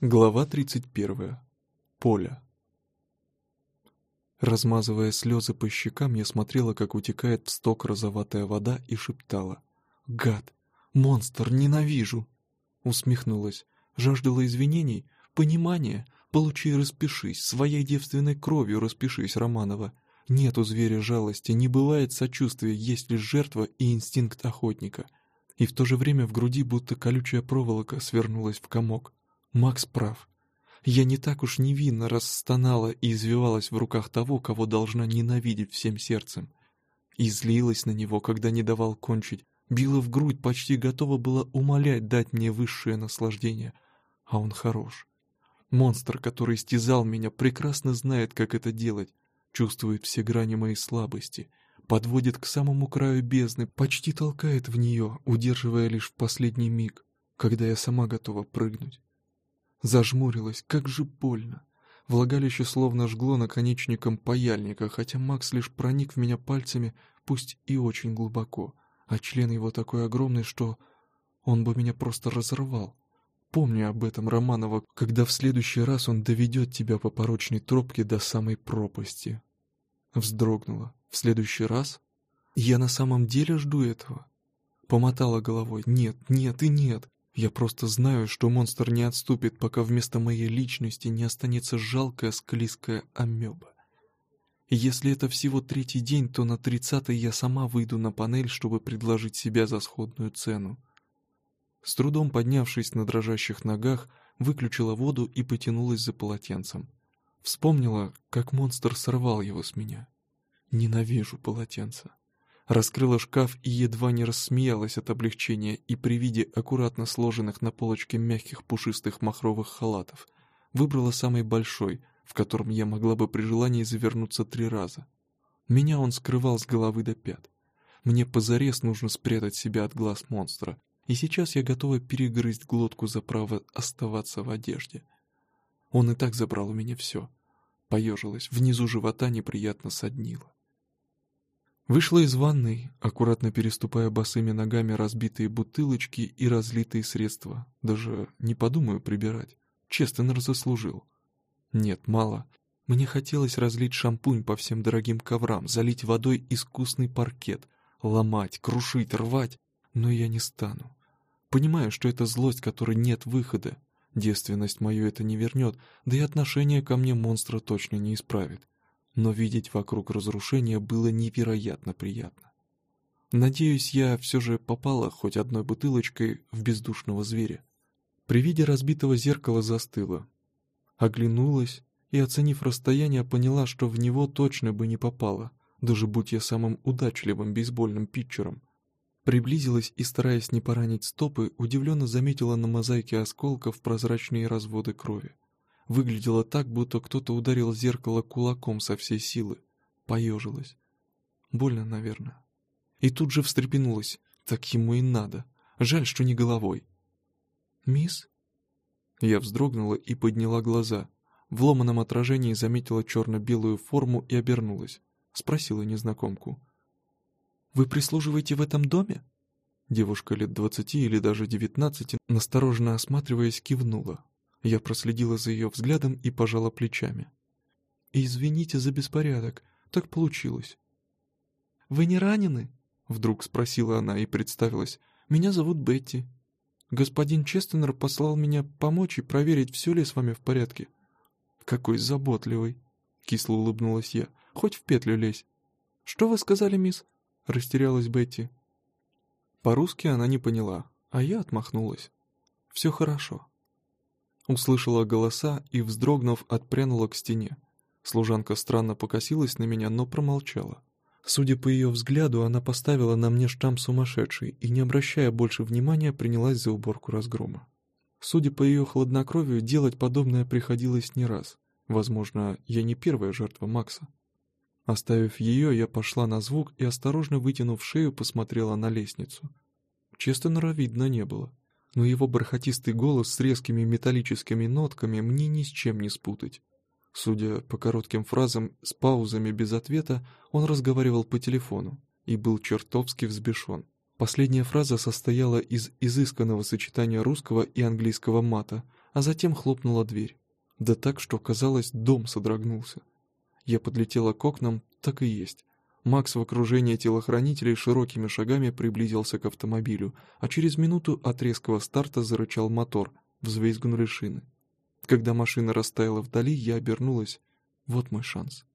Глава 31. Поля. Размазывая слезы по щекам, я смотрела, как утекает в сток розоватая вода, и шептала. «Гад! Монстр! Ненавижу!» Усмехнулась. Жаждала извинений? Понимания? Получи и распишись. Своей девственной кровью распишись, Романова. Нет у зверя жалости, не бывает сочувствия, есть лишь жертва и инстинкт охотника. И в то же время в груди будто колючая проволока свернулась в комок. Макс прав. Я не так уж невинно расстонала и извивалась в руках того, кого должна ненавидеть всем сердцем. И злилась на него, когда не давал кончить, била в грудь, почти готова была умолять дать мне высшее наслаждение. А он хорош. Монстр, который истязал меня, прекрасно знает, как это делать, чувствует все грани моей слабости, подводит к самому краю бездны, почти толкает в нее, удерживая лишь в последний миг, когда я сама готова прыгнуть. Зажмурилась, как же больно. Влагалище словно жгло наконечником паяльника, хотя Макс лишь проник в меня пальцами, пусть и очень глубоко, а член его такой огромный, что он бы меня просто разорвал. Помни об этом, Романова, когда в следующий раз он доведет тебя по порочной тропке до самой пропасти. Вздрогнула. В следующий раз? Я на самом деле жду этого? Помотала головой. Нет, нет и нет. Я просто знаю, что монстр не отступит, пока вместо моей личности не останется жалкая склизкая амеба. Если это всего третий день, то на тридцатый я сама выйду на панель, чтобы предложить себя за сходную цену. С трудом поднявшись на дрожащих ногах, выключила воду и потянулась за полотенцем. Вспомнила, как монстр сорвал его с меня. Ненавижу полотенца раскрыла шкаф и едва не рассмеялась от облегчения и при виде аккуратно сложенных на полочке мягких пушистых махровых халатов выбрала самый большой, в котором я могла бы при желании завернуться три раза. Меня он скрывал с головы до пят. Мне позарез нужно спрятать себя от глаз монстра, и сейчас я готова перегрызть глотку за право оставаться в одежде. Он и так забрал у меня все. Поежилась, внизу живота неприятно соднило. Вышла из ванной, аккуратно переступая босыми ногами разбитые бутылочки и разлитые средства. Даже не подумаю прибирать. Честно заслужил. Нет, мало. Мне хотелось разлить шампунь по всем дорогим коврам, залить водой искусный паркет, ломать, крушить, рвать, но я не стану. Понимаю, что это злость, которой нет выхода. Девственность мою это не вернет, да и отношение ко мне монстра точно не исправит но видеть вокруг разрушения было невероятно приятно. Надеюсь, я все же попала хоть одной бутылочкой в бездушного зверя. При виде разбитого зеркала застыла. Оглянулась и, оценив расстояние, поняла, что в него точно бы не попала, даже будь я самым удачливым бейсбольным питчером. Приблизилась и, стараясь не поранить стопы, удивленно заметила на мозаике осколков прозрачные разводы крови. Выглядело так, будто кто-то ударил зеркало кулаком со всей силы. Поежилась. Больно, наверное. И тут же встрепенулась. Так ему и надо. Жаль, что не головой. «Мисс?» Я вздрогнула и подняла глаза. В ломаном отражении заметила черно-белую форму и обернулась. Спросила незнакомку. «Вы прислуживаете в этом доме?» Девушка лет двадцати или даже девятнадцати, настороженно осматриваясь, кивнула. Я проследила за ее взглядом и пожала плечами. «Извините за беспорядок, так получилось». «Вы не ранены?» — вдруг спросила она и представилась. «Меня зовут Бетти. Господин Честенер послал меня помочь и проверить, все ли с вами в порядке». «Какой заботливый!» — кисло улыбнулась я. «Хоть в петлю лезь». «Что вы сказали, мисс?» — растерялась Бетти. По-русски она не поняла, а я отмахнулась. «Все хорошо». Услышала голоса и, вздрогнув, отпрянула к стене. Служанка странно покосилась на меня, но промолчала. Судя по ее взгляду, она поставила на мне штамп сумасшедший и, не обращая больше внимания, принялась за уборку разгрома. Судя по ее хладнокровию, делать подобное приходилось не раз. Возможно, я не первая жертва Макса. Оставив ее, я пошла на звук и, осторожно вытянув шею, посмотрела на лестницу. Честенера видно не было но его бархатистый голос с резкими металлическими нотками мне ни с чем не спутать. Судя по коротким фразам с паузами без ответа, он разговаривал по телефону и был чертовски взбешен. Последняя фраза состояла из изысканного сочетания русского и английского мата, а затем хлопнула дверь. Да так, что, казалось, дом содрогнулся. Я подлетела к окнам, так и есть. Макс в окружении телохранителей широкими шагами приблизился к автомобилю, а через минуту от резкого старта зарычал мотор, взвизгнули шины. Когда машина растаяла вдали, я обернулась. Вот мой шанс.